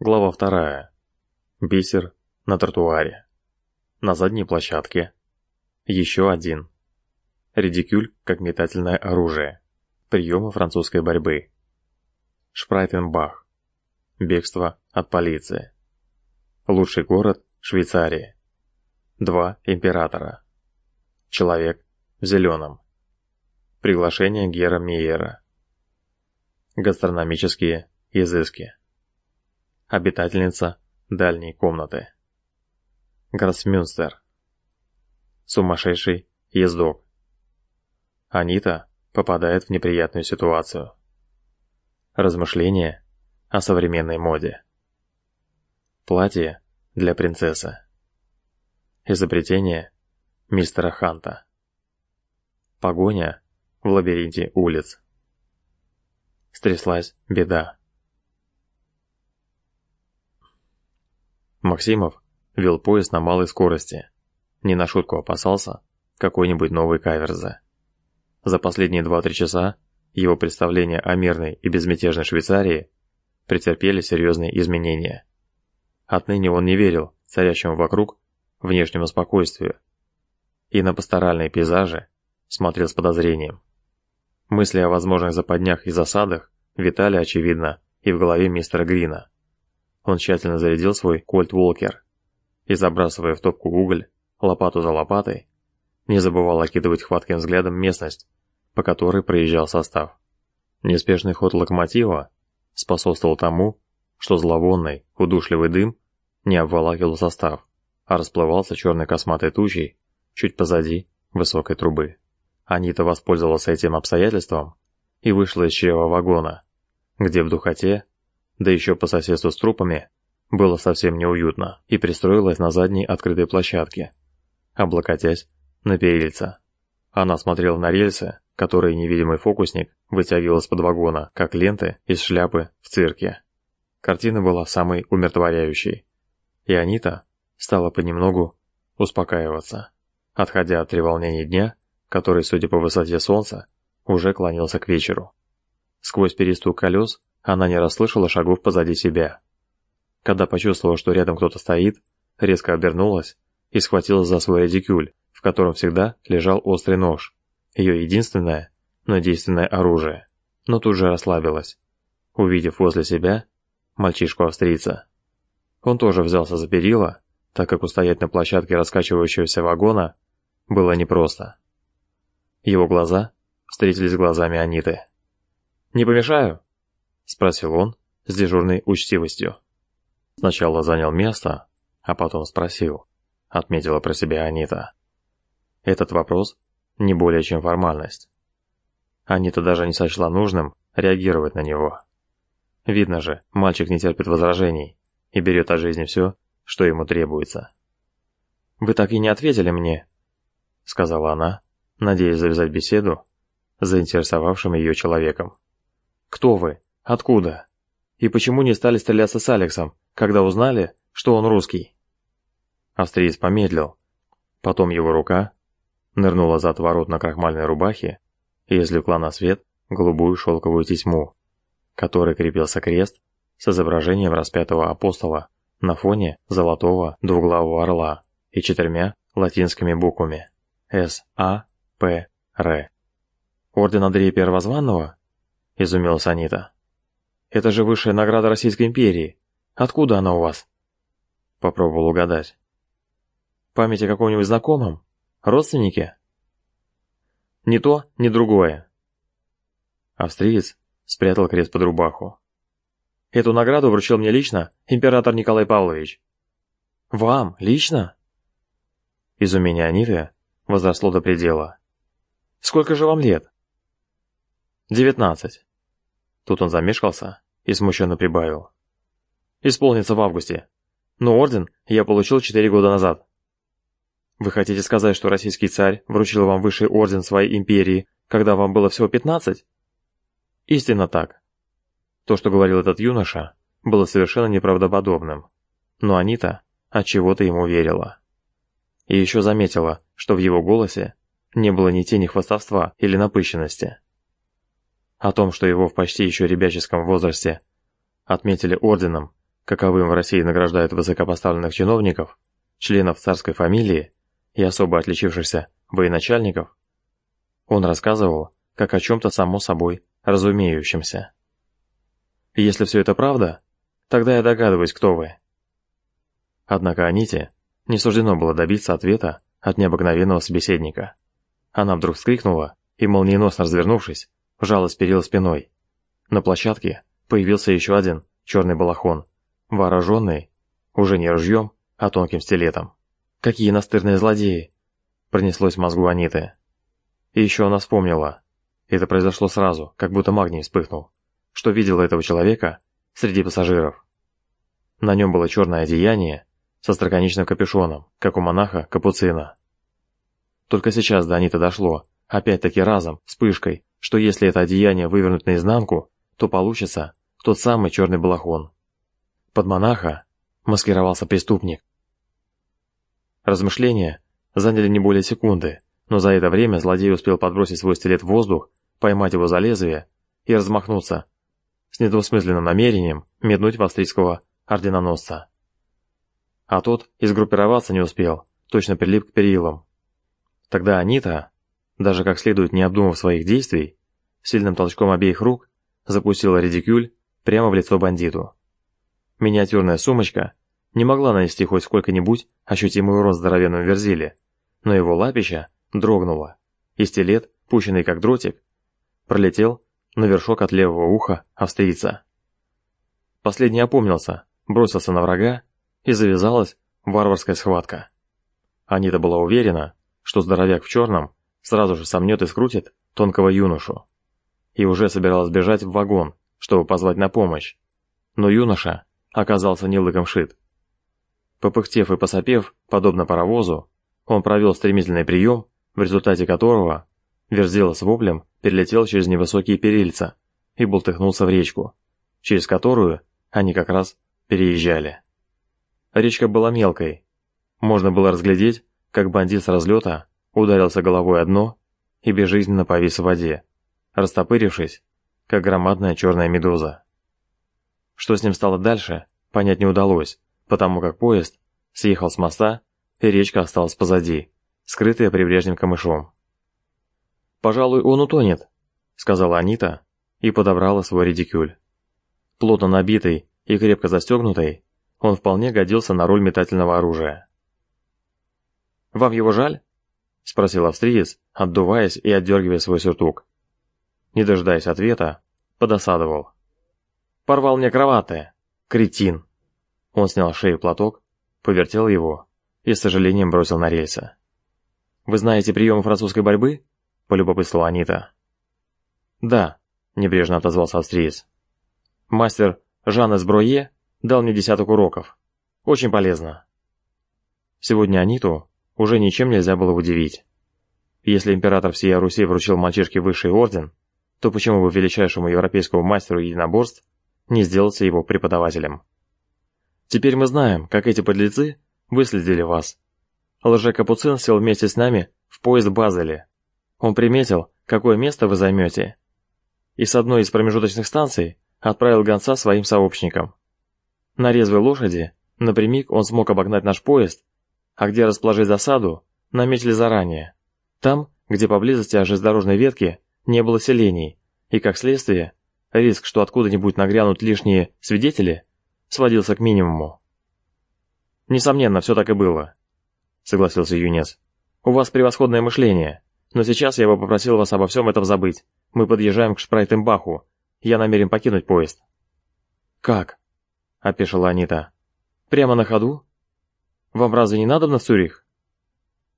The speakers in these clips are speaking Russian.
Глава вторая. Бисер на тротуаре. На задней площадке. Еще один. Редикюль как метательное оружие. Приемы французской борьбы. Шпрайтенбах. Бегство от полиции. Лучший город Швейцарии. Два императора. Человек в зеленом. Приглашение Гера Мейера. Гастрономические изыски. Обитательница дальней комнаты. Гроссмюнстер. Сумасшедший ездок. Анита попадает в неприятную ситуацию. Размышления о современной моде. Платье для принцессы. Изобретение мистера Ханта. Погоня в лабиринте улиц. Стряслась беда. Максимов вел поезд на малой скорости. Не на шутку опасался какой-нибудь новой каверзы. За последние 2-3 часа его представления о мирной и безмятежной Швейцарии претерпели серьезные изменения. Отныне он не верил царящему вокруг внешнему спокойствию и на пасторальные пейзажи смотрел с подозрением. Мысли о возможных западнях и засадах витали, очевидно, и в голове мистера Грина. Он тщательно зарядил свой Кольт Волкер и, забрасывая в топку уголь, лопату за лопатой, не забывал окидывать хватким взглядом местность, по которой проезжал состав. Неспешный ход локомотива способствовал тому, что зловонный, удушливый дым не обволакивал состав, а расплывался черной косматой тучей чуть позади высокой трубы. Анита воспользовалась этим обстоятельством и вышла из чрева вагона, где в духоте да еще по соседству с трупами, было совсем неуютно, и пристроилась на задней открытой площадке, облокотясь на перильца. Она смотрела на рельсы, которые невидимый фокусник вытягивал из-под вагона, как ленты из шляпы в цирке. Картина была самой умиротворяющей, и Анита стала понемногу успокаиваться, отходя от треволнений дня, который, судя по высоте солнца, уже клонился к вечеру. Сквозь перестук колес она не расслышала шагов позади себя. Когда почувствовала, что рядом кто-то стоит, резко обернулась и схватилась за свой редикюль, в котором всегда лежал острый нож, ее единственное, но действенное оружие, но тут же расслабилась, увидев возле себя мальчишку-австрийца. Он тоже взялся за перила, так как устоять на площадке раскачивающегося вагона было непросто. Его глаза встретились с глазами Аниты. «Не помешаю?» — спросил он с дежурной учтивостью. Сначала занял место, а потом спросил, отметила про себя Анита. Этот вопрос не более чем формальность. Анита даже не сочла нужным реагировать на него. Видно же, мальчик не терпит возражений и берет от жизни все, что ему требуется. «Вы так и не ответили мне», — сказала она, надеясь завязать беседу заинтересовавшим ее человеком. «Кто вы Откуда? И почему не стали стреляться с Алексом, когда узнали, что он русский? Австриец помедлил. Потом его рука нырнула за отворот на крахмальной рубахе и извлекла на свет голубую шелковую тесьму, которой крепился крест с изображением распятого апостола на фоне золотого двуглавого орла и четырьмя латинскими буквами С А П Р. Орден Андрея Первозванного? Изумилась Анита. Это же высшая награда Российской империи. Откуда она у вас? Попробовал угадать. Память о каком-нибудь знакомом? Родственнике? Ни то, ни другое. Австриец спрятал крест под рубаху. Эту награду вручил мне лично император Николай Павлович. Вам лично? Изумение Аниты возросло до предела. Сколько же вам лет? Девятнадцать. Тут он замешкался и смущенно прибавил. «Исполнится в августе. Но орден я получил четыре года назад». «Вы хотите сказать, что российский царь вручил вам высший орден своей империи, когда вам было всего пятнадцать?» «Истинно так». То, что говорил этот юноша, было совершенно неправдоподобным. Но Анита от чего то ему верила. И еще заметила, что в его голосе не было ни тени хвастовства или напыщенности. О том, что его в почти еще ребяческом возрасте отметили орденом каковым в России награждают высокопоставленных чиновников, членов царской фамилии и особо отличившихся военачальников, он рассказывал, как о чем-то само собой разумеющемся. Если все это правда, тогда я догадываюсь, кто вы. Однако Аните не суждено было добиться ответа от необыкновенного собеседника. Она вдруг вскрикнула и, молниеносно развернувшись, вжалась перила спиной. На площадке появился еще один черный балахон, вооруженный уже не ружьем, а тонким стилетом. «Какие настырные злодеи!» пронеслось в мозгу Аниты. И еще она вспомнила. Это произошло сразу, как будто магний вспыхнул, что видела этого человека среди пассажиров. На нем было черное одеяние со строконечным капюшоном, как у монаха Капуцина. Только сейчас до Аниты дошло, опять-таки разом, вспышкой, что если это одеяние вывернуть наизнанку, то получится тот самый черный балахон. Под монаха маскировался преступник. Размышления заняли не более секунды, но за это время злодей успел подбросить свой стилет в воздух, поймать его за лезвие и размахнуться, с недвусмысленным намерением меднуть в австрийского орденоносца. А тот и сгруппироваться не успел, точно прилип к перилам. Тогда Анита, даже как следует не обдумав своих действий, сильным толчком обеих рук запустила редикюль прямо в лицо бандиту. Миниатюрная сумочка не могла нанести хоть сколько-нибудь ощутимый урон здоровенному верзиле, но его лапища дрогнуло, и стилет, пущенный как дротик, пролетел на вершок от левого уха австрийца. Последний опомнился, бросился на врага, и завязалась варварская схватка. Анита была уверена, что здоровяк в черном сразу же сомнет и скрутит тонкого юношу. И уже собиралась бежать в вагон, чтобы позвать на помощь. Но юноша оказался не лыком шит. Попыхтев и посопев, подобно паровозу, он провел стремительный прием, в результате которого Верзила с воплем перелетел через невысокие перильца и бултыхнулся в речку, через которую они как раз переезжали. Речка была мелкой. Можно было разглядеть, как бандит с разлета ударился головой о дно и безжизненно повис в воде, растопырившись, как громадная черная медуза. Что с ним стало дальше, понять не удалось, потому как поезд съехал с моста, и речка осталась позади, скрытая прибрежным камышом. «Пожалуй, он утонет», — сказала Анита и подобрала свой редикюль. Плотно набитый и крепко застегнутый, он вполне годился на роль метательного оружия. «Вам его жаль?» — спросил австриец, отдуваясь и отдергивая свой сюртук. Не дожидаясь ответа, подосадовал. «Порвал мне кроваты! Кретин!» Он снял с шеи платок, повертел его и с сожалением бросил на рельсы. «Вы знаете приемы французской борьбы?» — полюбопытствовала Анита. «Да», — небрежно отозвался австриец. «Мастер Жан Эсброе дал мне десяток уроков. Очень полезно. Сегодня Аниту уже ничем нельзя было удивить. Если император всей Руси вручил мальчишке высший орден, то почему бы величайшему европейскому мастеру единоборств не сделаться его преподавателем? Теперь мы знаем, как эти подлецы выследили вас. Лже-капуцин сел вместе с нами в поезд в Базеле. Он приметил, какое место вы займете, и с одной из промежуточных станций отправил гонца своим сообщникам. На резвой лошади, напрямик он смог обогнать наш поезд, а где расположить засаду, наметили заранее. Там, где поблизости от железнодорожной ветки не было селений, и, как следствие, риск, что откуда-нибудь нагрянут лишние свидетели, сводился к минимуму. «Несомненно, все так и было», — согласился юнец. «У вас превосходное мышление, но сейчас я бы попросил вас обо всем этом забыть. Мы подъезжаем к Шпрайтенбаху. Я намерен покинуть поезд». «Как?» — опешила Анита. «Прямо на ходу? Вам разве не надо на Цюрих?»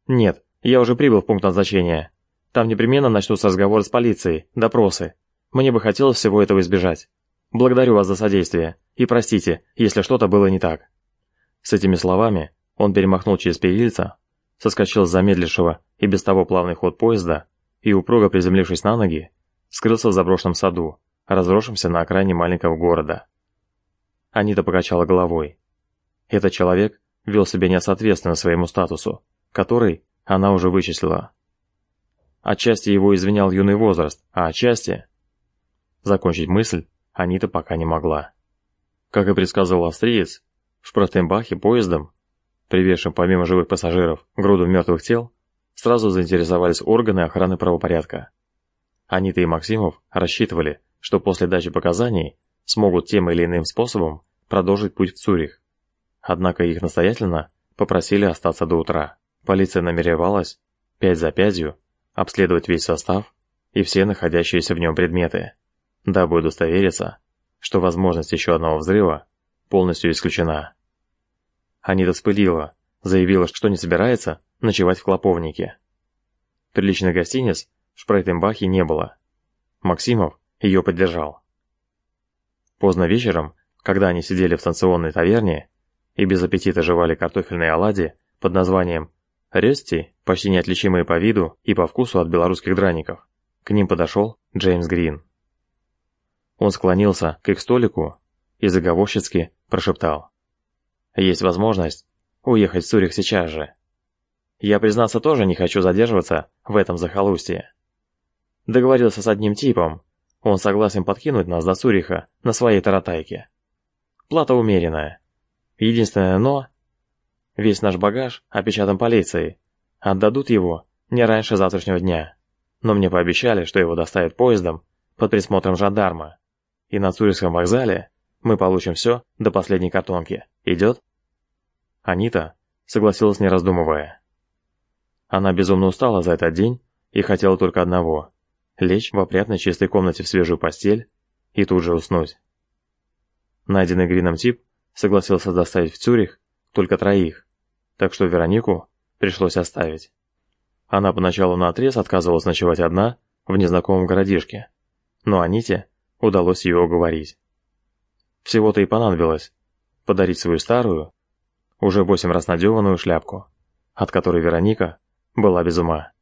«Нет, я уже прибыл в пункт назначения. Там непременно начнутся разговоры с полицией, допросы. Мне бы хотелось всего этого избежать. Благодарю вас за содействие и простите, если что-то было не так». С этими словами он перемахнул через перильца, соскочил с замедлившего и без того плавный ход поезда и, упруго приземлившись на ноги, скрылся в заброшенном саду, разросшемся на окраине маленького города. Анита покачала головой. Этот человек вел себя несоответственно своему статусу, который она уже вычислила. Отчасти его извинял юный возраст, а отчасти... Закончить мысль Анита пока не могла. Как и предсказывал австриец, в Шпратенбахе поездом, привезшим помимо живых пассажиров груду мертвых тел, сразу заинтересовались органы охраны правопорядка. Анита и Максимов рассчитывали, что после дачи показаний смогут тем или иным способом продолжить путь в Цюрих. Однако их настоятельно попросили остаться до утра. Полиция намеревалась, пять за пятью, обследовать весь состав и все находящиеся в нем предметы, дабы удостовериться, что возможность еще одного взрыва полностью исключена. Анита вспылила, заявила, что не собирается ночевать в Клоповнике. Приличных гостиниц в Шпрейтенбахе не было. Максимов ее поддержал. Поздно вечером, когда они сидели в станционной таверне и без аппетита жевали картофельные оладьи под названием «Рёсти», почти неотличимые по виду и по вкусу от белорусских драников, к ним подошел Джеймс Грин. Он склонился к их столику и заговорщицки прошептал. «Есть возможность уехать в Цюрих сейчас же. Я, признаться, тоже не хочу задерживаться в этом захолустье. Договорился с одним типом, он согласен подкинуть нас до Цюриха на своей таратайке. Плата умеренная. Единственное «но» — весь наш багаж опечатан полицией. Отдадут его не раньше завтрашнего дня. Но мне пообещали, что его доставят поездом под присмотром жандарма. И на Цюрихском вокзале мы получим все до последней картонки. Идет? Анита согласилась не раздумывая. Она безумно устала за этот день и хотела только одного – лечь в опрятной чистой комнате в свежую постель и тут же уснуть. Найденный Грином тип согласился доставить в Цюрих только троих, так что Веронику пришлось оставить. Она поначалу наотрез отказывалась ночевать одна в незнакомом городишке, но Аните удалось ее уговорить. Всего-то и понадобилось подарить свою старую, уже восемь раз надеванную шляпку, от которой Вероника была без ума.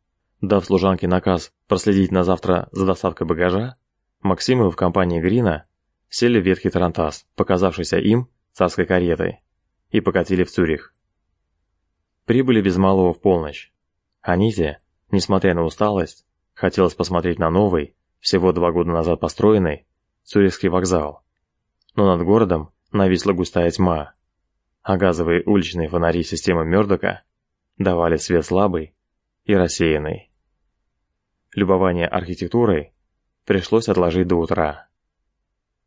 Дав служанке наказ проследить на завтра за доставкой багажа, Максимы в компании Грина сели в ветхий тарантас, показавшийся им царской каретой, и покатили в Цюрих. Прибыли без малого в полночь. Аните, несмотря на усталость, хотелось посмотреть на новый, всего два года назад построенный, Цюрихский вокзал. Но над городом нависла густая тьма, а газовые уличные фонари системы Мёрдока давали свет слабый и рассеянный. Любование архитектурой пришлось отложить до утра.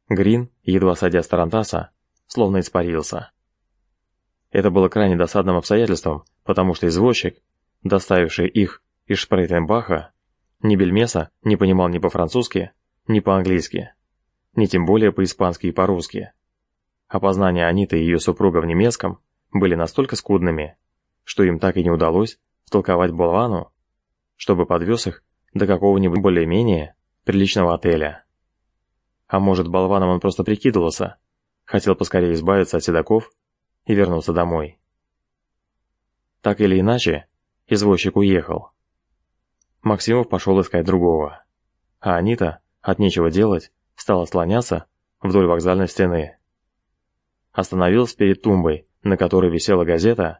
Грин, едва садя с Тарантаса, словно испарился. Это было крайне досадным обстоятельством, потому что извозчик, доставивший их из Шпрейтенбаха, ни бельмеса не понимал ни по-французски, ни по-английски, ни тем более по-испански и по-русски. Опознания Аниты и ее супруга в немецком были настолько скудными, что им так и не удалось втолковать болвану, чтобы подвез их до какого-нибудь более-менее приличного отеля. А может, болваном он просто прикидывался, хотел поскорее избавиться от седаков и вернуться домой. Так или иначе, извозчик уехал. Максимов пошел искать другого. А Анита, от нечего делать, стала слоняться вдоль вокзальной стены. Остановился перед тумбой, на которой висела газета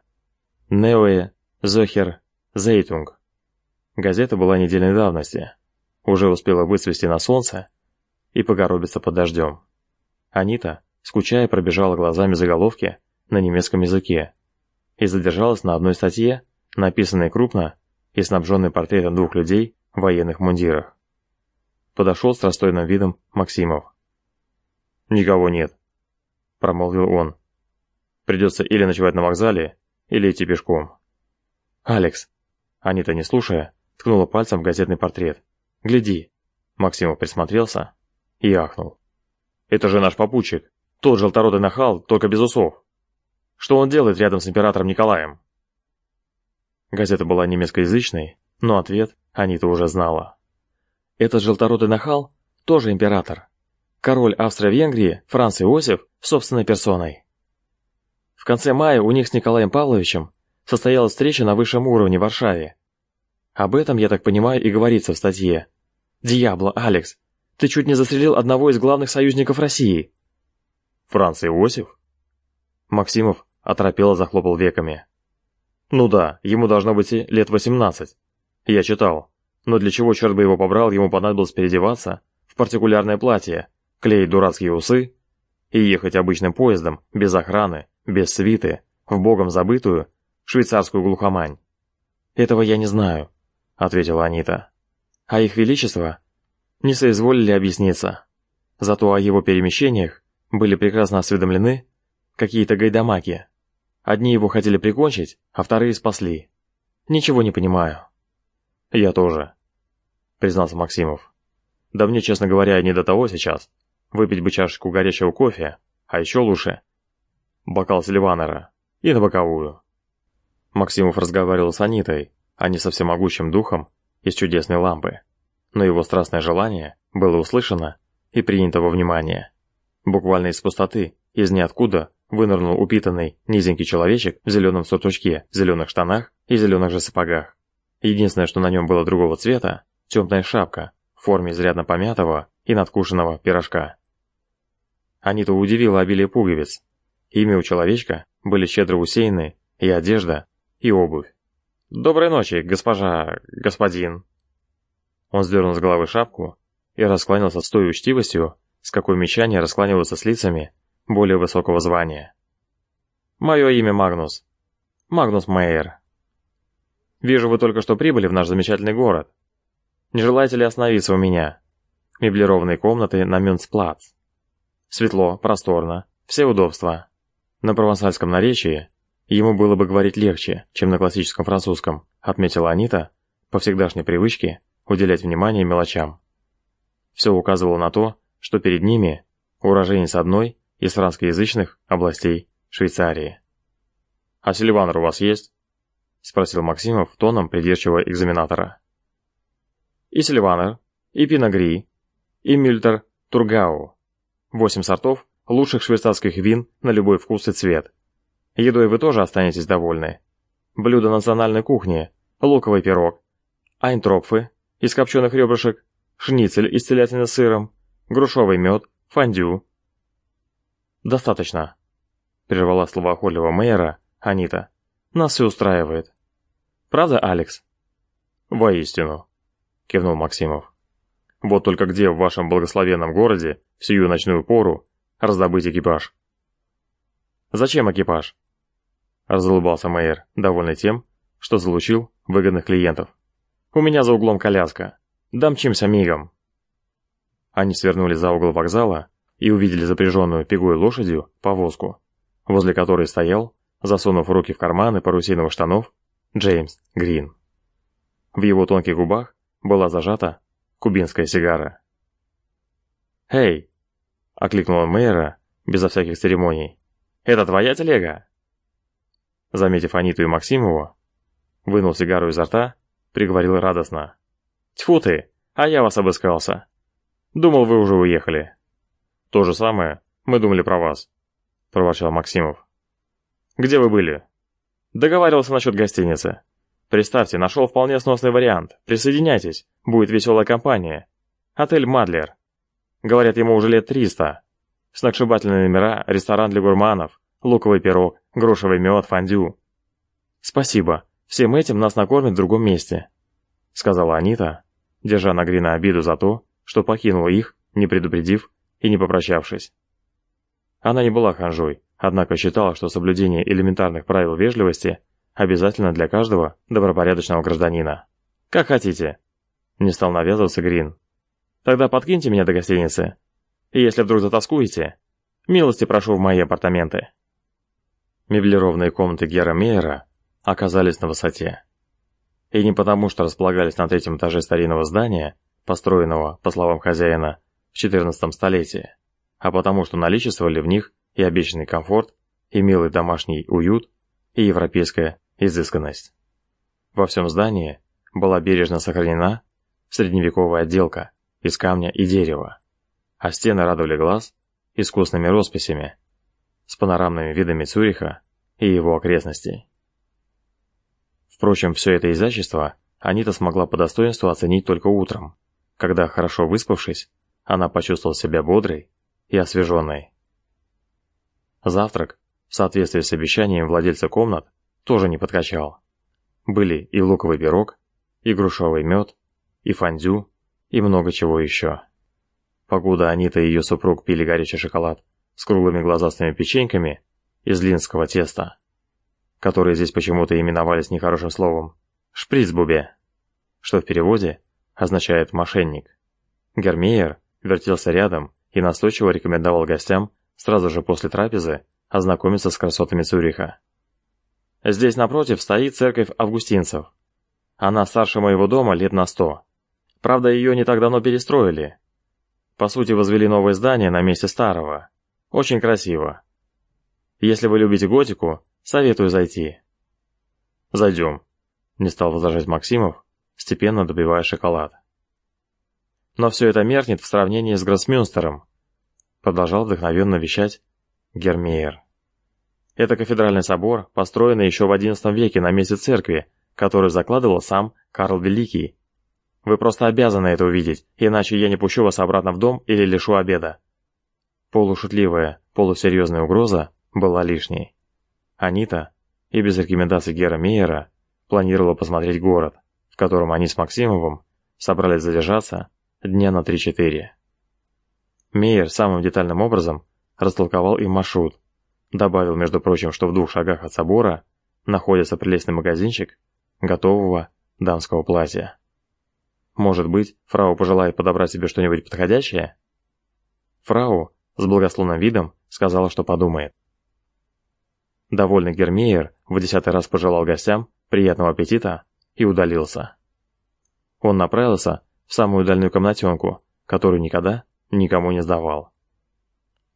«Неое Зохер Зейтунг». Газета была недельной давности, уже успела выцвести на солнце и погоробиться под дождем. Анита, скучая, пробежала глазами заголовки на немецком языке и задержалась на одной статье, написанной крупно и снабженной портретом двух людей в военных мундирах. Подошел с расстроенным видом Максимов. «Никого нет», — промолвил он. «Придется или ночевать на вокзале, или идти пешком». «Алекс!» Анита, не слушая, ткнула пальцем в газетный портрет. «Гляди!» Максимов присмотрелся и ахнул. «Это же наш попутчик, тот желторотый нахал, только без усов. Что он делает рядом с императором Николаем?» Газета была немецкоязычной, но ответ Анита уже знала. Этот желторотый нахал тоже император. Король Австро-Венгрии Франц Иосиф собственной персоной. В конце мая у них с Николаем Павловичем состоялась встреча на высшем уровне в Варшаве. Об этом, я так понимаю, и говорится в статье. Дьябло, Алекс, ты чуть не застрелил одного из главных союзников России. Франц Иосиф? Максимов оторопело захлопал веками. Ну да, ему должно быть лет 18. Я читал. Но для чего, черт бы его побрал, ему понадобилось переодеваться в партикулярное платье, клеить дурацкие усы и ехать обычным поездом, без охраны, без свиты, в богом забытую швейцарскую глухомань. «Этого я не знаю», — ответила Анита. «А их величество не соизволили объясниться. Зато о его перемещениях были прекрасно осведомлены какие-то гайдамаки. Одни его хотели прикончить, а вторые спасли. Ничего не понимаю». «Я тоже», — признался Максимов. «Да мне, честно говоря, не до того сейчас. Выпить бы чашечку горячего кофе, а еще лучше — бокал Сильванера и на боковую». Максимов разговаривал с Анитой, а не со всемогущим духом из чудесной лампы. Но его страстное желание было услышано и принято во внимание. Буквально из пустоты, из ниоткуда, вынырнул упитанный, низенький человечек в зеленом суточке, зеленых штанах и зеленых же сапогах. Единственное, что на нем было другого цвета, темная шапка в форме изрядно помятого и надкушенного пирожка. Анита удивила обилие пуговиц. Ими у человечка были щедро усеяны и одежда, и обувь. «Доброй ночи, госпожа... господин!» Он сдернул с головы шапку и раскланялся с той учтивостью, с какой мещане раскланиваются с лицами более высокого звания. «Мое имя Магнус. Магнус Мейер. Вижу, вы только что прибыли в наш замечательный город. Не желаете ли остановиться у меня? Меблированные комнаты на Мюнцплац. Светло, просторно, все удобства. На провансальском наречии ему было бы говорить легче, чем на классическом французском, отметила Анита, по всегдашней привычке уделять внимание мелочам. Все указывало на то, что перед ними уроженец одной из франскоязычных областей Швейцарии. «А Сильванер у вас есть?» — спросил Максимов тоном придирчивого экзаменатора. «И Сильванер, и Пиногри, и Мюльтер Тургау. Восемь сортов лучших швейцарских вин на любой вкус и цвет. Едой вы тоже останетесь довольны. Блюдо национальной кухни, луковый пирог, айнтропфы из копченых ребрышек, шницель из телятины с сыром, грушовый мед, фондю». «Достаточно», — прервала словоохотливого мэра Анита. «Нас все устраивает. Правда, Алекс?» «Воистину», — кивнул Максимов. «Вот только где в вашем благословенном городе в сию ночную пору раздобыть экипаж?» «Зачем экипаж?» Разулыбался Мэйер, довольный тем, что залучил выгодных клиентов. «У меня за углом коляска. Домчимся мигом». Они свернули за угол вокзала и увидели запряженную пегой лошадью повозку, возле которой стоял, засунув руки в карманы парусиновых штанов, Джеймс Грин. В его тонких губах была зажата кубинская сигара. «Эй!» — окликнул мэра безо всяких церемоний. «Это твоя телега?» Заметив Аниту и Максимову, вынул сигару изо рта, приговорил радостно. «Тьфу ты, а я вас обыскался. Думал, вы уже уехали». «То же самое, мы думали про вас», — проворчал Максимов. «Где вы были?» Договаривался насчет гостиницы. Представьте, нашел вполне сносный вариант. Присоединяйтесь, будет веселая компания. Отель Мадлер. Говорят, ему уже лет триста. Сногсшибательные номера, ресторан для гурманов, луковый пирог, грушевый мед, фондю. Спасибо, всем этим нас накормят в другом месте, сказала Анита, держа на Грина обиду за то, что покинула их, не предупредив и не попрощавшись. Она не была ханжой, однако считала, что соблюдение элементарных правил вежливости обязательно для каждого добропорядочного гражданина. «Как хотите», — не стал навязываться Грин. «Тогда подкиньте меня до гостиницы. И если вдруг затаскуете, милости прошу в мои апартаменты». Меблированные комнаты Гера Мейера оказались на высоте. И не потому, что располагались на третьем этаже старинного здания, построенного, по словам хозяина, в XIV столетии, а потому, что наличествовали в них и обещанный комфорт, и милый домашний уют, и европейская изысканность. Во всем здании была бережно сохранена средневековая отделка из камня и дерева, а стены радовали глаз искусными росписями с панорамными видами Цюриха и его окрестностей. Впрочем, все это изящество Анита смогла по достоинству оценить только утром, когда, хорошо выспавшись, она почувствовала себя бодрой и освеженной. Завтрак, в соответствии с обещанием владельца комнат, тоже не подкачал. Были и луковый пирог, и грушевый мед, и фондю, и много чего еще. Покуда Анита и ее супруг пили горячий шоколад с круглыми глазастыми печеньками из линского теста, которые здесь почему-то именовались нехорошим словом «шприцбубе», что в переводе означает «мошенник». Гермейер вертелся рядом и настойчиво рекомендовал гостям сразу же после трапезы ознакомиться с красотами Цюриха. Здесь напротив стоит церковь августинцев. Она старше моего дома лет на сто. Правда, ее не так давно перестроили. По сути, возвели новое здание на месте старого. Очень красиво. Если вы любите готику, советую зайти. Зайдем. Не стал возражать Максимов, степенно добивая шоколад. Но все это меркнет в сравнении с Гроссмюнстером, продолжал вдохновенно вещать Гермейер. Это кафедральный собор, построенный еще в XI веке на месте церкви, который закладывал сам Карл Великий. Вы просто обязаны это увидеть, иначе я не пущу вас обратно в дом или лишу обеда. Полушутливая, полусерьезная угроза была лишней. Анита, и без рекомендаций Гера Мейера, планировала посмотреть город, котором они с Максимовым собрались задержаться дня на 3-4. Мейер самым детальным образом растолковал им маршрут, Добавил, между прочим, что в двух шагах от собора находится прелестный магазинчик готового дамского платья. Может быть, фрау пожелает подобрать себе что-нибудь подходящее? Фрау с благословным видом сказала, что подумает. Довольный Гермейер в десятый раз пожелал гостям приятного аппетита и удалился. Он направился в самую дальнюю комнатенку, которую никогда никому не сдавал.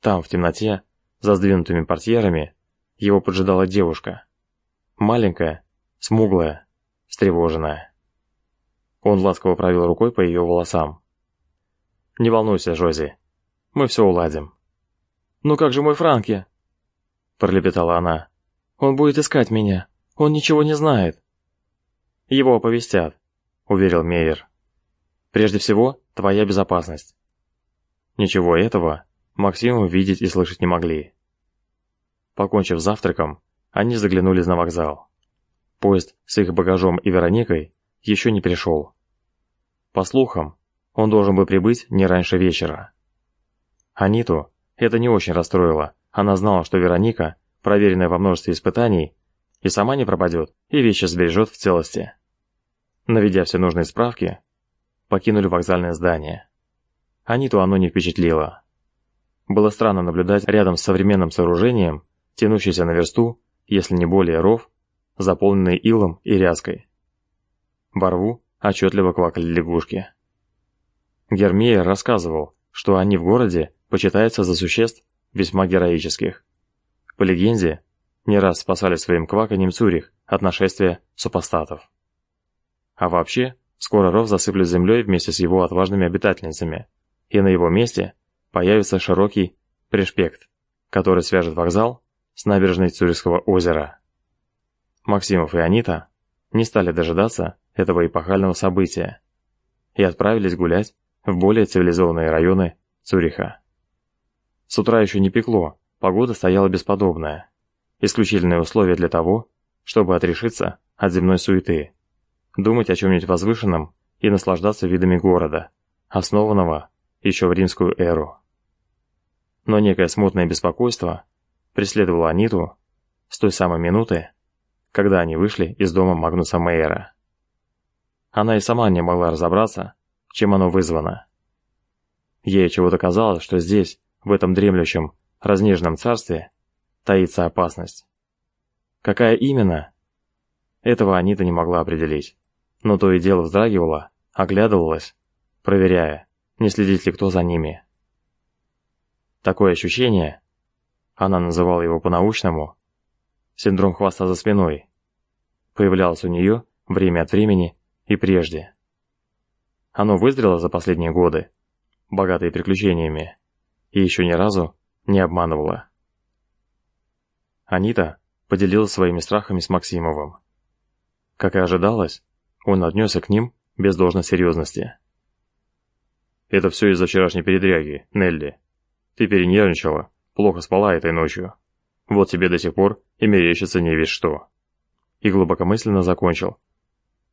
Там, в темноте, за сдвинутыми портьерами его поджидала девушка. Маленькая, смуглая, встревоженная. Он ласково провел рукой по ее волосам. «Не волнуйся, Жози, мы все уладим». «Ну как же мой Франки?» пролепетала она. «Он будет искать меня. Он ничего не знает». «Его оповестят», — уверил Мейер. «Прежде всего, твоя безопасность». Ничего этого Максиму видеть и слышать не могли. Покончив завтраком, они заглянули на вокзал. Поезд с их багажом и Вероникой еще не пришел. По слухам, он должен был прибыть не раньше вечера. Аниту это не очень расстроило. Она знала, что Вероника, проверенная во множестве испытаний, и сама не пропадет, и вещи сбережет в целости. Наведя все нужные справки, покинули вокзальное здание. Аниту оно не впечатлило. Было странно наблюдать рядом с современным сооружением, тянущийся на версту, если не более ров, заполненный илом и ряской. Во рву отчетливо квакали лягушки. Гермея рассказывал, что они в городе почитаются за существ весьма героических. По легенде, не раз спасали своим кваканьем Цюрих от нашествия супостатов. А вообще, скоро ров засыплют землей вместе с его отважными обитательницами, и на его месте появится широкий пришпект, который свяжет вокзал с набережной Цюрихского озера. Максимов и Анита не стали дожидаться этого эпохального события и отправились гулять в более цивилизованные районы Цюриха. С утра еще не пекло, погода стояла бесподобная. Исключительное условие для того, чтобы отрешиться от земной суеты, думать о чем-нибудь возвышенном и наслаждаться видами города, основанного еще в римскую эру но некое смутное беспокойство преследовало Аниту с той самой минуты, когда они вышли из дома Магнуса Мейера. Она и сама не могла разобраться, чем оно вызвано. Ей чего-то казалось, что здесь, в этом дремлющем, разнеженном царстве, таится опасность. Какая именно? Этого Анита не могла определить, но то и дело вздрагивала, оглядывалась, проверяя, не следит ли кто за ними. Такое ощущение, она называла его по-научному, синдром хвоста за спиной, появлялось у нее время от времени и прежде. Оно вызрело за последние годы, богатые приключениями, и еще ни разу не обманывало. Анита поделилась своими страхами с Максимовым. Как и ожидалось, он отнесся к ним без должной серьезности. «Это все из-за вчерашней передряги, Нелли», ты перенервничала, плохо спала этой ночью. Вот тебе до сих пор и мерещится не весь что. И глубокомысленно закончил.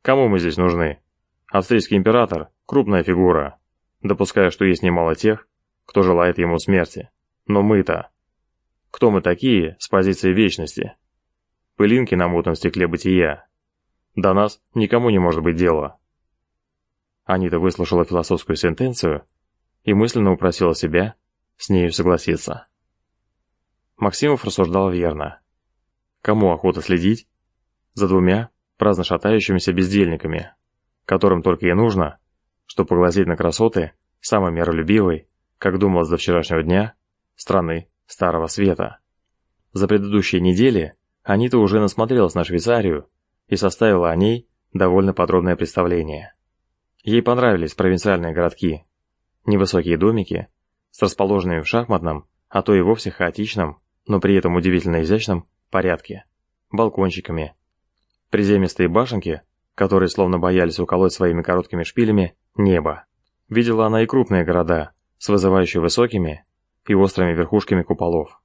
Кому мы здесь нужны? Австрийский император – крупная фигура. Допуская, что есть немало тех, кто желает ему смерти. Но мы-то, кто мы такие с позиции вечности. Пылинки на мутном стекле бытия. До нас никому не может быть дела. Анита выслушала философскую сентенцию и мысленно упросила себя с нею согласиться. Максимов рассуждал верно. Кому охота следить? За двумя праздно шатающимися бездельниками, которым только и нужно, что поглазеть на красоты самой миролюбивой, как думалось до вчерашнего дня, страны Старого Света. За предыдущие недели Анита уже насмотрелась на Швейцарию и составила о ней довольно подробное представление. Ей понравились провинциальные городки, невысокие домики с расположенными в шахматном, а то и вовсе хаотичном, но при этом удивительно изящном порядке, балкончиками, приземистые башенки, которые словно боялись уколоть своими короткими шпилями небо. Видела она и крупные города с вызывающе высокими и острыми верхушками куполов.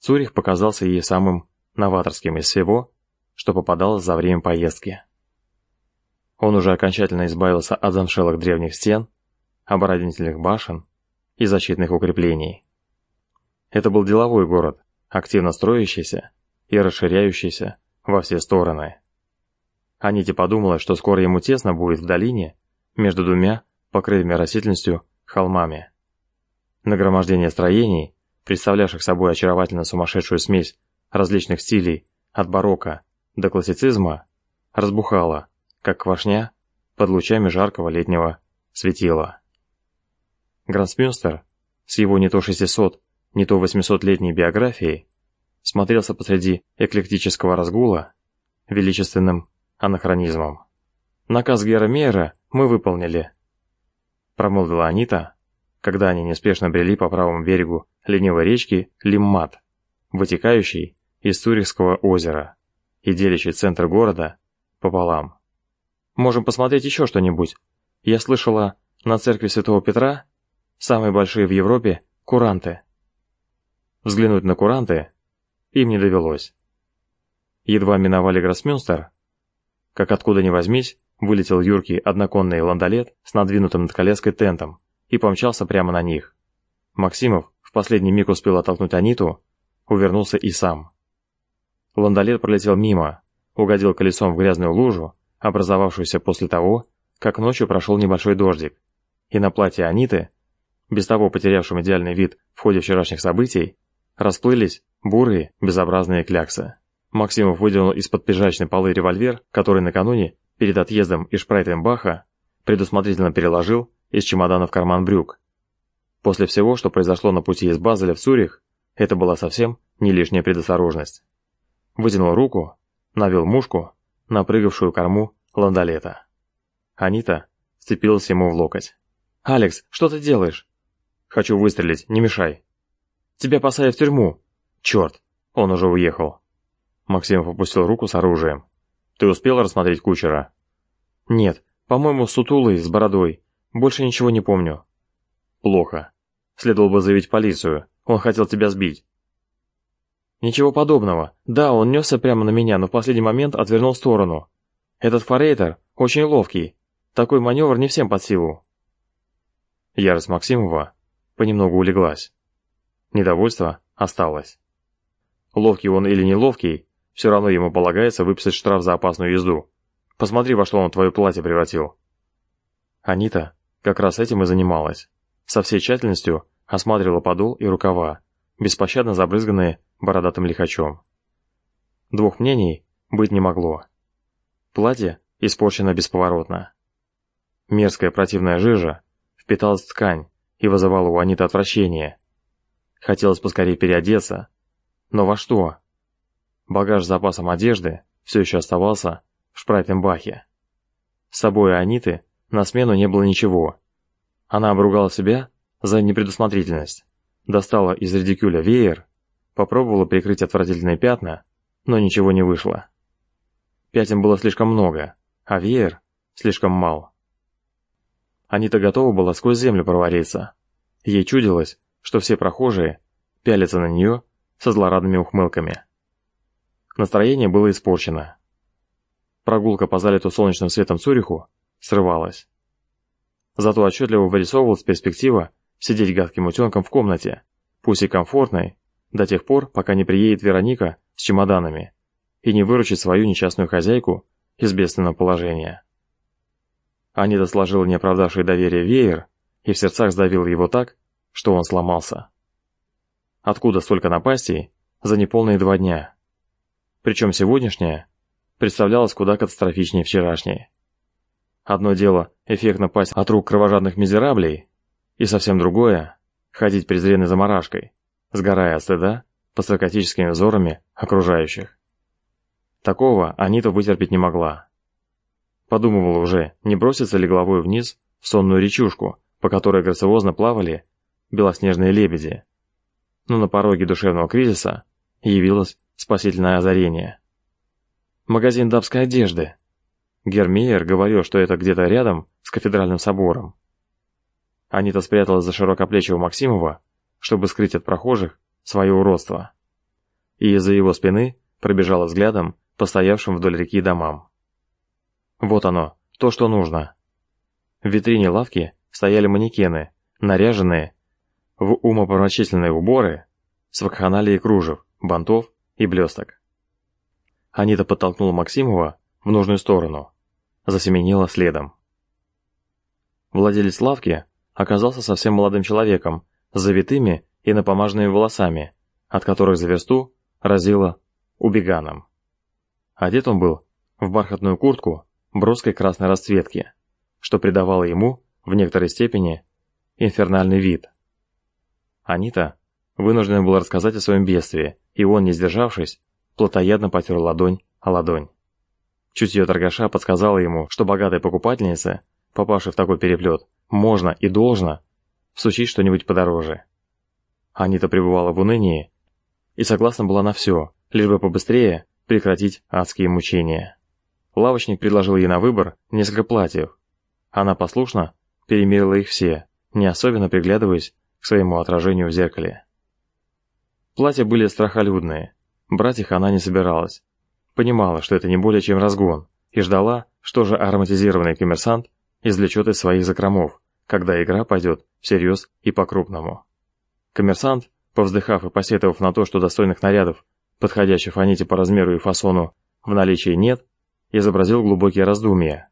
Цюрих показался ей самым новаторским из всего, что попадалось за время поездки. Он уже окончательно избавился от замшелых древних стен, оборонительных башен и защитных укреплений. Это был деловой город, активно строящийся и расширяющийся во все стороны. Аните подумала, что скоро ему тесно будет в долине между двумя покрытыми растительностью холмами. Нагромождение строений, представлявших собой очаровательно сумасшедшую смесь различных стилей от барокко до классицизма, разбухало, как квашня под лучами жаркого летнего светила. Грансмюнстер с его не то 600, не то 800-летней биографией смотрелся посреди эклектического разгула величественным анахронизмом. «Наказ Гера Мейера мы выполнили», — промолвила Анита, когда они неспешно брели по правому берегу ленивой речки Лиммат, вытекающей из Цюрихского озера и делящей центр города пополам. Можем посмотреть еще что-нибудь. Я слышала, на церкви Святого Петра самые большие в Европе куранты. Взглянуть на куранты им не довелось. Едва миновали Гроссмюнстер, как откуда ни возьмись, вылетел юркий одноконный ландолет с надвинутым над коляской тентом и помчался прямо на них. Максимов в последний миг успел оттолкнуть Аниту, увернулся и сам. Ландолет пролетел мимо, угодил колесом в грязную лужу образовавшуюся после того, как ночью прошел небольшой дождик, и на платье Аниты, без того потерявшем идеальный вид в ходе вчерашних событий, расплылись бурые, безобразные кляксы. Максимов выдернул из-под пиджачной полы револьвер, который накануне, перед отъездом из Шпрайтенбаха, предусмотрительно переложил из чемодана в карман брюк. После всего, что произошло на пути из Базеля в Цюрих, это была совсем не лишняя предосторожность. Вытянул руку, навел мушку на прыгавшую корму ландолета. Анита вцепилась ему в локоть. «Алекс, что ты делаешь?» «Хочу выстрелить, не мешай». «Тебя посадят в тюрьму». «Черт, он уже уехал». Максимов опустил руку с оружием. «Ты успел рассмотреть кучера?» «Нет, по-моему, сутулый, с бородой. Больше ничего не помню». «Плохо. Следовало бы заявить полицию. Он хотел тебя сбить». «Ничего подобного. Да, он несся прямо на меня, но в последний момент отвернул в сторону. Этот форейтер очень ловкий. Такой маневр не всем под силу». Ярость Максимова понемногу улеглась. Недовольство осталось. Ловкий он или не ловкий, все равно ему полагается выписать штраф за опасную езду. Посмотри, во что он твое платье превратил. Анита как раз этим и занималась. Со всей тщательностью осматривала подол и рукава, беспощадно забрызганные бородатым лихачом. Двух мнений быть не могло. Платье испорчено бесповоротно. Мерзкая противная жижа впиталась в ткань и вызывала у Аниты отвращение. Хотелось поскорее переодеться. Но во что? Багаж с запасом одежды все еще оставался в Шпрайтенбахе. С собой Аниты на смену не было ничего. Она обругала себя за непредусмотрительность достала из редикюля веер, попробовала прикрыть отвратительные пятна, но ничего не вышло. Пятен было слишком много, а веер слишком мал. Анита готова была сквозь землю провалиться. Ей чудилось, что все прохожие пялятся на нее со злорадными ухмылками. Настроение было испорчено. Прогулка по залиту солнечным светом Цюриху срывалась. Зато отчетливо вырисовывалась перспектива сидеть гадким утенком в комнате, пусть и комфортной, до тех пор, пока не приедет Вероника с чемоданами и не выручит свою несчастную хозяйку из бедственного положения. Анита сложила неоправдавший доверие веер и в сердцах сдавила его так, что он сломался. Откуда столько напастей за неполные два дня? Причем сегодняшняя представлялась куда катастрофичнее вчерашней. Одно дело эффектно пасть от рук кровожадных мизераблей, и совсем другое — ходить презренной заморашкой, сгорая от стыда под саркастическими взорами окружающих. Такого Анита вытерпеть не могла. Подумывала уже, не броситься ли головой вниз в сонную речушку, по которой грациозно плавали белоснежные лебеди. Но на пороге душевного кризиса явилось спасительное озарение. Магазин дамской одежды. Гермейер говорил, что это где-то рядом с кафедральным собором. Анита спряталась за широкоплечего Максимова, чтобы скрыть от прохожих свое уродство. И из-за его спины пробежала взглядом постоявшим вдоль реки домам. Вот оно, то, что нужно. В витрине лавки стояли манекены, наряженные в умопомрачительные уборы с вакханалией кружев, бантов и блесток. Анита подтолкнула Максимова в нужную сторону, засеменила следом. Владелец лавки оказался совсем молодым человеком завитыми и напомаженными волосами, от которых за версту разило убеганом. Одет он был в бархатную куртку броской красной расцветки, что придавало ему, в некоторой степени, инфернальный вид. Анита вынуждена была рассказать о своем бедствии, и он, не сдержавшись, плотоядно потер ладонь о ладонь. Чутье торгаша подсказало ему, что богатой покупательнице, попавшей в такой переплет, можно и должно всучить что-нибудь подороже. Анита пребывала в унынии и согласна была на все, лишь бы побыстрее прекратить адские мучения. Лавочник предложил ей на выбор несколько платьев. Она послушно перемерила их все, не особенно приглядываясь к своему отражению в зеркале. Платья были страхолюдные, брать их она не собиралась. Понимала, что это не более чем разгон, и ждала, что же ароматизированный коммерсант извлечет из своих закромов, когда игра пойдет всерьез и по-крупному. Коммерсант, повздыхав и посетовав на то, что достойных нарядов подходящих Аните по размеру и фасону, в наличии нет, изобразил глубокие раздумья.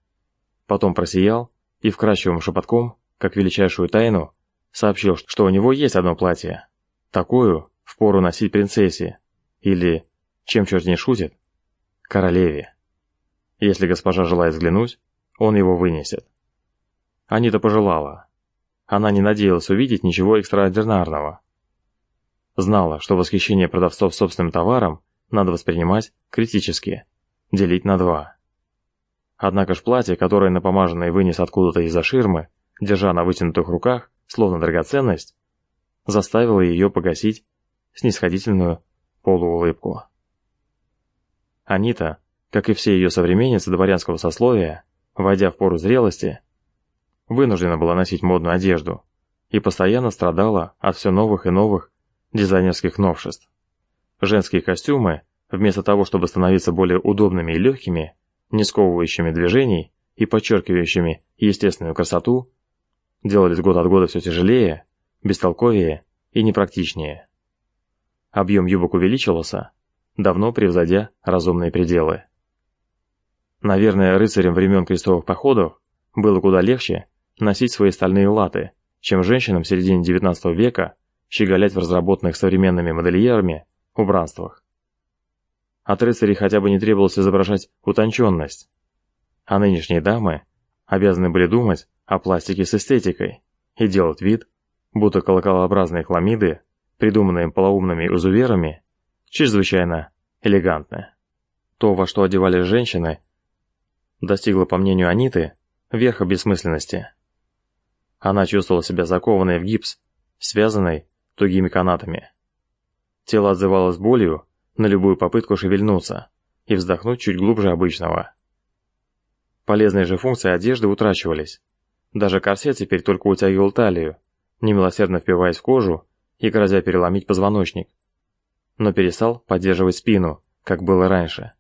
Потом просиял и вкрадчивым шепотком, как величайшую тайну, сообщил, что у него есть одно платье. Такую впору носить принцессе. Или, чем черт не шутит, королеве. Если госпожа желает взглянуть, он его вынесет. Анита пожелала. Она не надеялась увидеть ничего экстраординарного. Знала, что восхищение продавцов собственным товаром надо воспринимать критически, делить на два. Однако ж платье, которое напомаженный вынес откуда-то из-за ширмы, держа на вытянутых руках, словно драгоценность, заставило ее погасить снисходительную полуулыбку. Анита, как и все ее современницы дворянского сословия, войдя в пору зрелости, вынуждена была носить модную одежду и постоянно страдала от все новых и новых дизайнерских новшеств. Женские костюмы, вместо того, чтобы становиться более удобными и легкими, не сковывающими движений и подчеркивающими естественную красоту, делались год от года все тяжелее, бестолковее и непрактичнее. Объем юбок увеличивался, давно превзойдя разумные пределы. Наверное, рыцарям времен крестовых походов было куда легче носить свои стальные латы, чем женщинам в середине XIX века щеголять в разработанных современными модельерами убранствах. От рыцарей хотя бы не требовалось изображать утонченность, а нынешние дамы обязаны были думать о пластике с эстетикой и делать вид, будто колоколообразные хламиды, придуманные полоумными узуверами, чрезвычайно элегантны. То, во что одевались женщины, достигло, по мнению Аниты, верха бессмысленности. Она чувствовала себя закованной в гипс, связанной тугими канатами. Тело отзывалось болью на любую попытку шевельнуться и вздохнуть чуть глубже обычного. Полезные же функции одежды утрачивались. Даже корсет теперь только утягивал талию, немилосердно впиваясь в кожу и грозя переломить позвоночник. Но перестал поддерживать спину, как было раньше.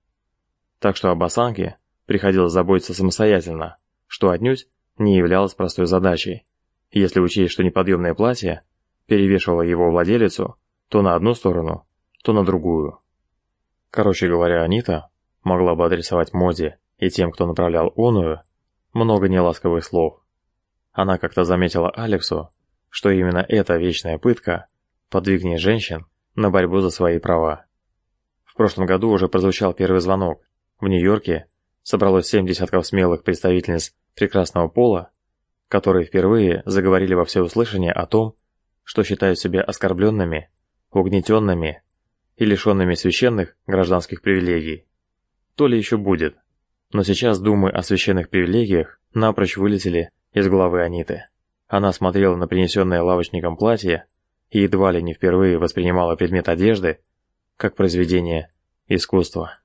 Так что об осанке приходилось заботиться самостоятельно, что отнюдь не являлось простой задачей, если учесть, что неподъемное платье перевешивала его владелицу то на одну сторону, то на другую. Короче говоря, Анита могла бы адресовать Моди и тем, кто направлял оную, много неласковых слов. Она как-то заметила Алексу, что именно эта вечная пытка подвигнет женщин на борьбу за свои права. В прошлом году уже прозвучал первый звонок. В Нью-Йорке собралось семь десятков смелых представительниц прекрасного пола, которые впервые заговорили во всеуслышание о том, что считают себя оскорбленными, угнетенными и лишенными священных гражданских привилегий. То ли еще будет, но сейчас думы о священных привилегиях напрочь вылетели из головы Аниты. Она смотрела на принесенное лавочником платье и едва ли не впервые воспринимала предмет одежды как произведение искусства.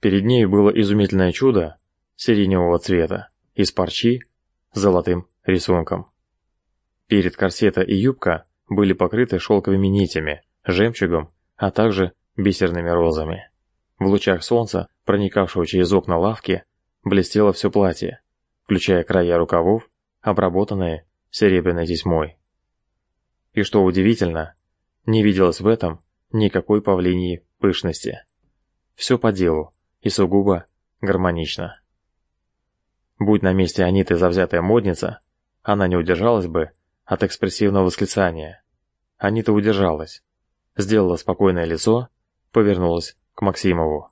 Перед ней было изумительное чудо сиреневого цвета, из парчи золотым рисунком. Перед корсета и юбка были покрыты шелковыми нитями, жемчугом, а также бисерными розами. В лучах солнца, проникавшего через окна лавки, блестело все платье, включая края рукавов, обработанные серебряной тесьмой. И что удивительно, не виделось в этом никакой павлиньей пышности. Все по делу и сугубо гармонично. Будь на месте Аниты завзятая модница, она не удержалась бы от экспрессивного восклицания. Анита удержалась, сделала спокойное лицо, повернулась к Максимову.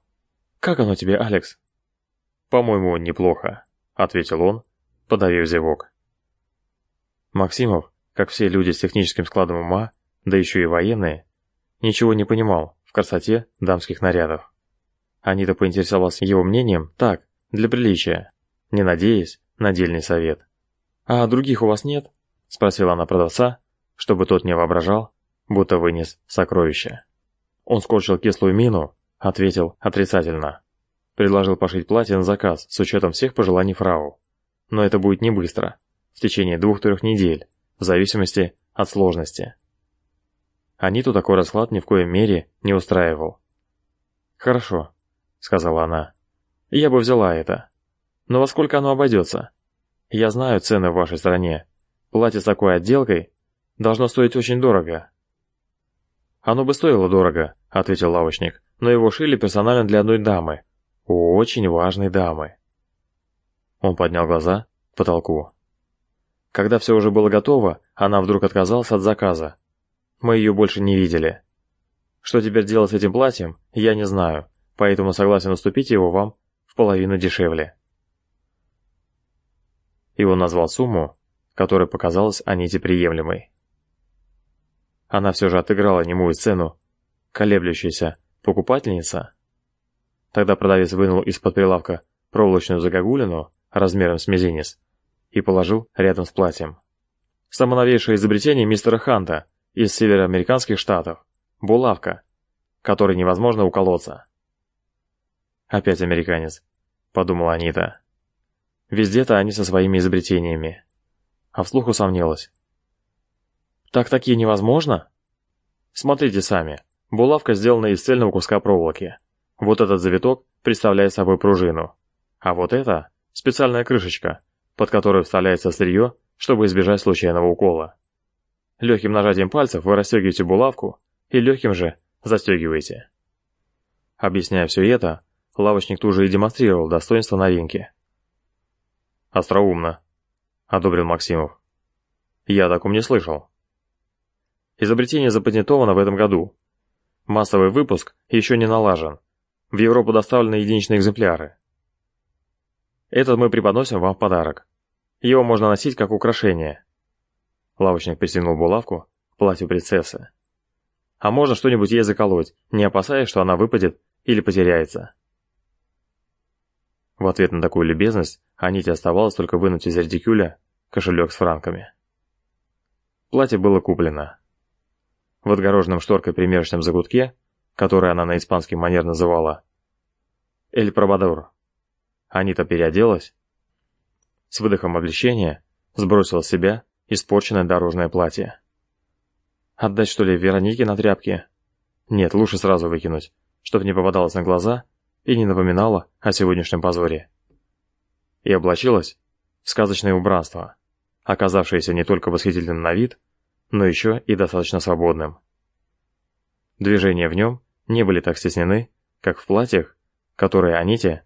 «Как оно тебе, Алекс?» «По-моему, неплохо», — ответил он, подавив зевок. Максимов, как все люди с техническим складом ума, да еще и военные, ничего не понимал в красоте дамских нарядов. Анита поинтересовалась его мнением так, для приличия, не надеясь на дельный совет. «А других у вас нет?» – спросила она продавца, чтобы тот не воображал, будто вынес сокровище. Он скорчил кислую мину, ответил отрицательно. Предложил пошить платье на заказ с учетом всех пожеланий фрау. Но это будет не быстро, в течение двух-трех недель, в зависимости от сложности. Аниту такой расклад ни в коем мере не устраивал. «Хорошо», — сказала она. «Я бы взяла это. Но во сколько оно обойдется? Я знаю цены в вашей стране. Платье с такой отделкой должно стоить очень дорого». «Оно бы стоило дорого», — ответил лавочник, «но его шили персонально для одной дамы. Очень важной дамы». Он поднял глаза к потолку. Когда все уже было готово, она вдруг отказалась от заказа. Мы ее больше не видели. Что теперь делать с этим платьем, я не знаю, поэтому согласен уступить его вам в половину дешевле. И он назвал сумму, которая показалась Аните приемлемой. Она все же отыграла немую цену, колеблющаяся покупательница. Тогда продавец вынул из-под прилавка проволочную загогулину размером с мизинец и положил рядом с платьем. Само новейшее изобретение мистера Ханта из североамериканских штатов. Булавка, которой невозможно уколоться. Опять американец, подумала Анита. Везде-то они со своими изобретениями. А вслух усомнилась. Так такие невозможно? Смотрите сами. Булавка сделана из цельного куска проволоки. Вот этот завиток представляет собой пружину. А вот это специальная крышечка, под которой вставляется сырье, чтобы избежать случайного укола. Легким нажатием пальцев вы расстегиваете булавку и легким же застегиваете. Объясняя все это, лавочник тут же и демонстрировал достоинство новинки. «Остроумно», — одобрил Максимов. «Я о таком не слышал». Изобретение запатентовано в этом году. Массовый выпуск еще не налажен. В Европу доставлены единичные экземпляры. Этот мы преподносим вам в подарок. Его можно носить как украшение. Лавочник притянул булавку к платью принцессы. А можно что-нибудь ей заколоть, не опасаясь, что она выпадет или потеряется. В ответ на такую любезность Аните оставалось только вынуть из редикюля кошелек с франками. Платье было куплено. В отгороженном шторкой примерочном загудке, который она на испанский манер называла «Эль Пробадор», Анита переоделась, с выдохом облегчения сбросила с себя испорченное дорожное платье. Отдать что ли Веронике на тряпке? Нет, лучше сразу выкинуть, чтобы не попадалось на глаза и не напоминало о сегодняшнем позоре. И облачилась в сказочное убранство, оказавшееся не только восхитительным на вид, но еще и достаточно свободным. движения в нем не были так стеснены, как в платьях, которые Аните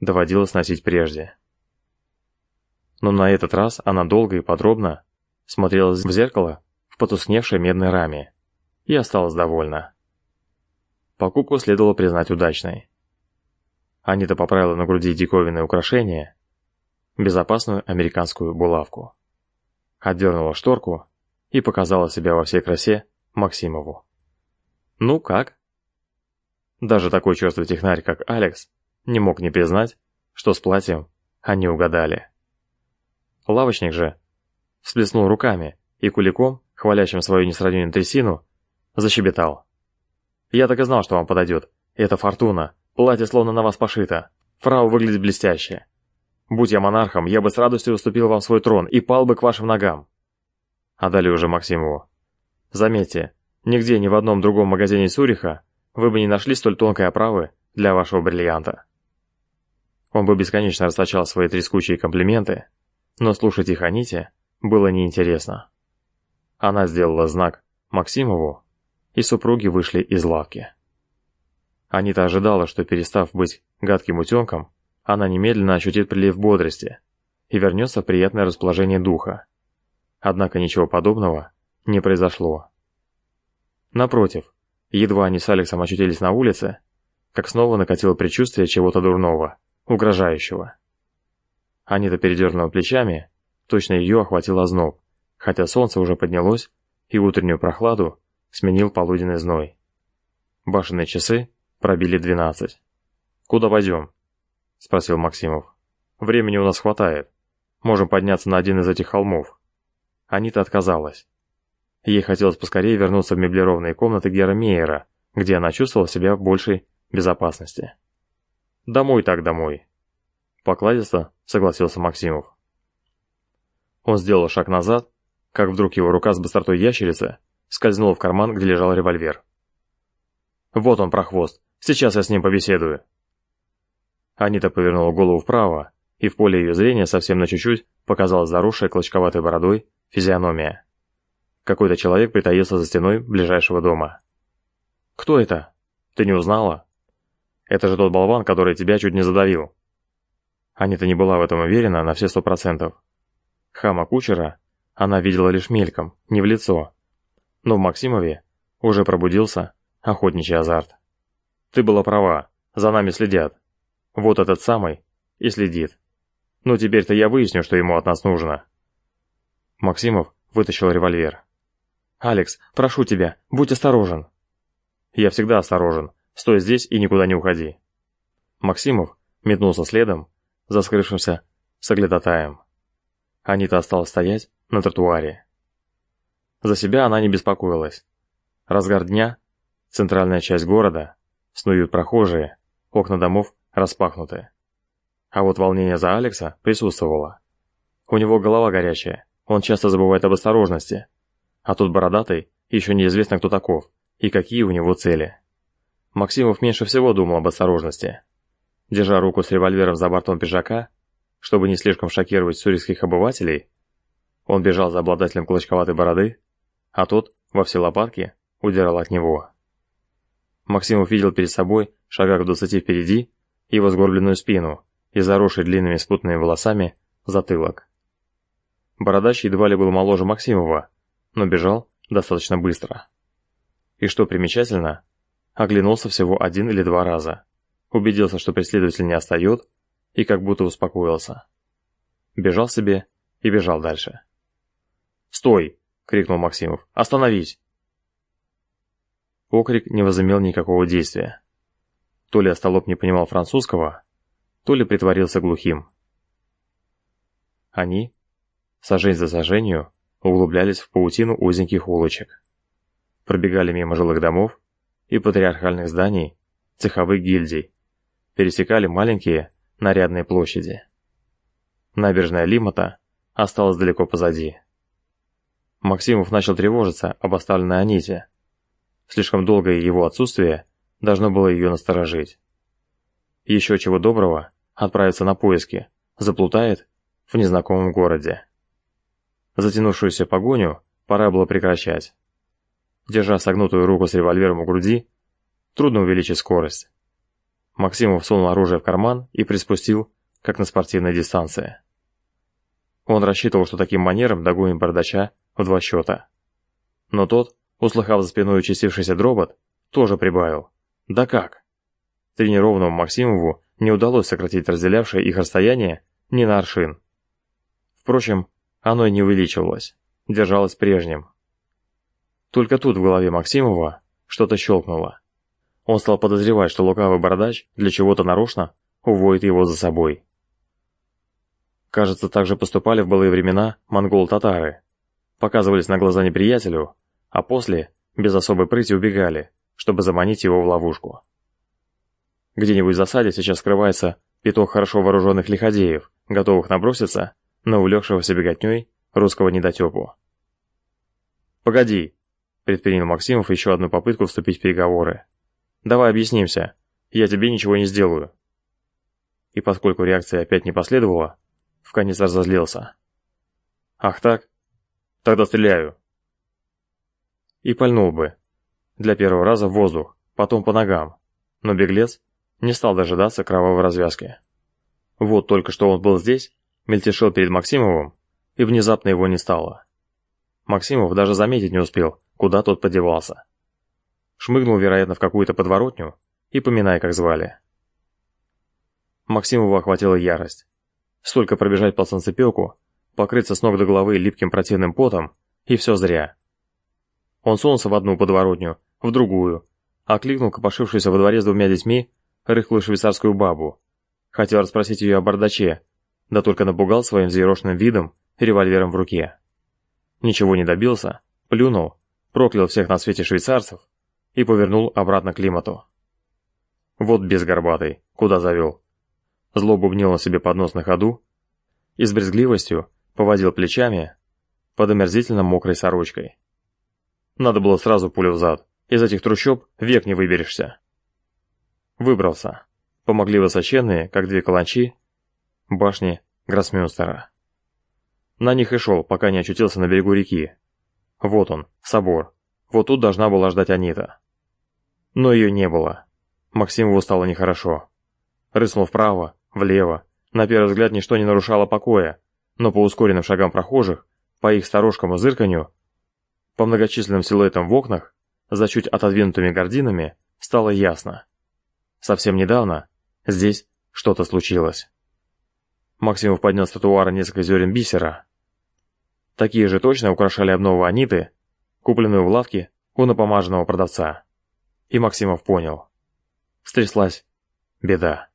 доводилось носить прежде. Но на этот раз она долго и подробно смотрела в зеркало в потускневшей медной раме и осталась довольна. Покупку следовало признать удачной. Анита поправила на груди диковинное украшение, безопасную американскую булавку. Отдернула шторку и показала себя во всей красе Максимову. «Ну как?» Даже такой черствый технарь, как Алекс, не мог не признать, что с платьем они угадали. Лавочник же всплеснул руками и куликом, хвалящим свою несравненную трясину, защебетал. «Я так и знал, что вам подойдет. Это фортуна. Платье словно на вас пошито. Фрау выглядит блестяще. Будь я монархом, я бы с радостью уступил вам свой трон и пал бы к вашим ногам». А далее уже Максимову. «Заметьте, нигде ни в одном другом магазине Цюриха вы бы не нашли столь тонкой оправы для вашего бриллианта». Он бы бесконечно расточал свои трескучие комплименты, но слушать их о Ните было неинтересно. Она сделала знак Максимову, и супруги вышли из лавки. Анита ожидала, что перестав быть гадким утенком, она немедленно ощутит прилив бодрости и вернется в приятное расположение духа. Однако ничего подобного не произошло. Напротив, едва они с Алексом очутились на улице, как снова накатило предчувствие чего-то дурного, угрожающего. Анита передернула плечами, точно ее охватил озноб, хотя солнце уже поднялось, и утреннюю прохладу сменил полуденный зной. Башенные часы пробили двенадцать. «Куда пойдем?» – спросил Максимов. «Времени у нас хватает. Можем подняться на один из этих холмов». Анита отказалась. Ей хотелось поскорее вернуться в меблированные комнаты Гера Мейера, где она чувствовала себя в большей безопасности. «Домой так домой», Покладисто согласился Максимов. Он сделал шаг назад, как вдруг его рука с быстротой ящерицы скользнула в карман, где лежал револьвер. «Вот он, прохвост, сейчас я с ним побеседую». Анита повернула голову вправо, и в поле ее зрения совсем на чуть-чуть показалась заросшая клочковатой бородой физиономия. Какой-то человек притаился за стеной ближайшего дома. «Кто это? Ты не узнала?» «Это же тот болван, который тебя чуть не задавил», Анита не была в этом уверена на все сто процентов. Хама кучера она видела лишь мельком, не в лицо. Но в Максимове уже пробудился охотничий азарт. Ты была права, за нами следят. Вот этот самый и следит. Ну теперь-то я выясню, что ему от нас нужно. Максимов вытащил револьвер. «Алекс, прошу тебя, будь осторожен». «Я всегда осторожен. Стой здесь и никуда не уходи». Максимов метнулся следом за скрывшимся соглядатаем. Анита осталась стоять на тротуаре. За себя она не беспокоилась. Разгар дня, центральная часть города, снуют прохожие, окна домов распахнуты. А вот волнение за Алекса присутствовало. У него голова горячая, он часто забывает об осторожности. А тут бородатый, еще неизвестно кто таков и какие у него цели. Максимов меньше всего думал об осторожности держа руку с револьвером за бортом пиджака, чтобы не слишком шокировать сурийских обывателей, он бежал за обладателем клочковатой бороды, а тот, во все лопатки, удирал от него. Максим увидел перед собой, шагах в двадцати впереди, его сгорбленную спину и заросший длинными спутанными волосами затылок. Бородач едва ли был моложе Максимова, но бежал достаточно быстро. И что примечательно, оглянулся всего один или два раза убедился, что преследователь не отстает, и как будто успокоился. Бежал себе и бежал дальше. «Стой!» — крикнул Максимов. «Остановись!» Окрик не возымел никакого действия. То ли остолоп не понимал французского, то ли притворился глухим. Они, сажень за саженью, углублялись в паутину узеньких улочек. Пробегали мимо жилых домов и патриархальных зданий, цеховых гильдий, пересекали маленькие нарядные площади. Набережная Лимота осталась далеко позади. Максимов начал тревожиться об оставленной Аните. Слишком долгое его отсутствие должно было ее насторожить. Еще чего доброго отправиться на поиски, заплутает в незнакомом городе. Затянувшуюся погоню пора было прекращать. держа согнутую руку с револьвером у груди, трудно увеличить скорость. Максимов сунул оружие в карман и приспустил, как на спортивной дистанции. Он рассчитывал, что таким манером догонит бардача в два счета. Но тот, услыхав за спиной участившийся дробот, тоже прибавил. Да как? Тренированному Максимову не удалось сократить разделявшее их расстояние ни на аршин. Впрочем, оно и не увеличивалось, держалось прежним. Только тут в голове Максимова что-то щелкнуло. Он стал подозревать, что лукавый бородач для чего-то нарочно уводит его за собой. Кажется, так же поступали в былые времена монгол-татары. Показывались на глаза неприятелю, а после, без особой прыти, убегали, чтобы заманить его в ловушку. Где-нибудь в засаде сейчас скрывается пяток хорошо вооруженных лиходеев, готовых наброситься на увлекшегося беготней русского недотепу. «Погоди!» – предпринял Максимов еще одну попытку вступить в переговоры. «Давай объяснимся. Я тебе ничего не сделаю». И поскольку реакция опять не последовала, в конец разозлился. «Ах так? Тогда стреляю». И пальнул бы. Для первого раза в воздух, потом по ногам. Но беглец не стал дожидаться кровавой развязки. Вот только что он был здесь, мельтешил перед Максимовым, и внезапно его не стало. Максимов даже заметить не успел, куда тот подевался. Шмыгнул, вероятно, в какую-то подворотню, и поминай, как звали. Максимова охватила ярость. Столько пробежать по солнцепеку, покрыться с ног до головы липким противным потом, и все зря. Он сунулся в одну подворотню, в другую, окликнул копошившуюся во дворе с двумя детьми рыхлую швейцарскую бабу. Хотел расспросить ее о бардаче, да только напугал своим взъерошенным видом и револьвером в руке. Ничего не добился, плюнул, проклял всех на свете швейцарцев и повернул обратно к климату. Вот без горбатый, куда завел. Зло бубнил на себе под нос на ходу и с брезгливостью поводил плечами под омерзительно мокрой сорочкой. Надо было сразу пулю в зад. Из этих трущоб век не выберешься. Выбрался. Помогли высоченные, как две каланчи, башни Гроссмюнстера. На них и шел, пока не очутился на берегу реки. Вот он, собор. Вот тут должна была ждать Анита. Но ее не было. Максимову стало нехорошо. Рыснул вправо, влево. На первый взгляд ничто не нарушало покоя, но по ускоренным шагам прохожих, по их сторожкам и зырканью, по многочисленным силуэтам в окнах, за чуть отодвинутыми гординами, стало ясно. Совсем недавно здесь что-то случилось. Максимов поднял с тротуара несколько зерен бисера. Такие же точно украшали обнову Аниты, купленную в лавке у напомаженного продавца. И Максимов понял. Стряслась беда.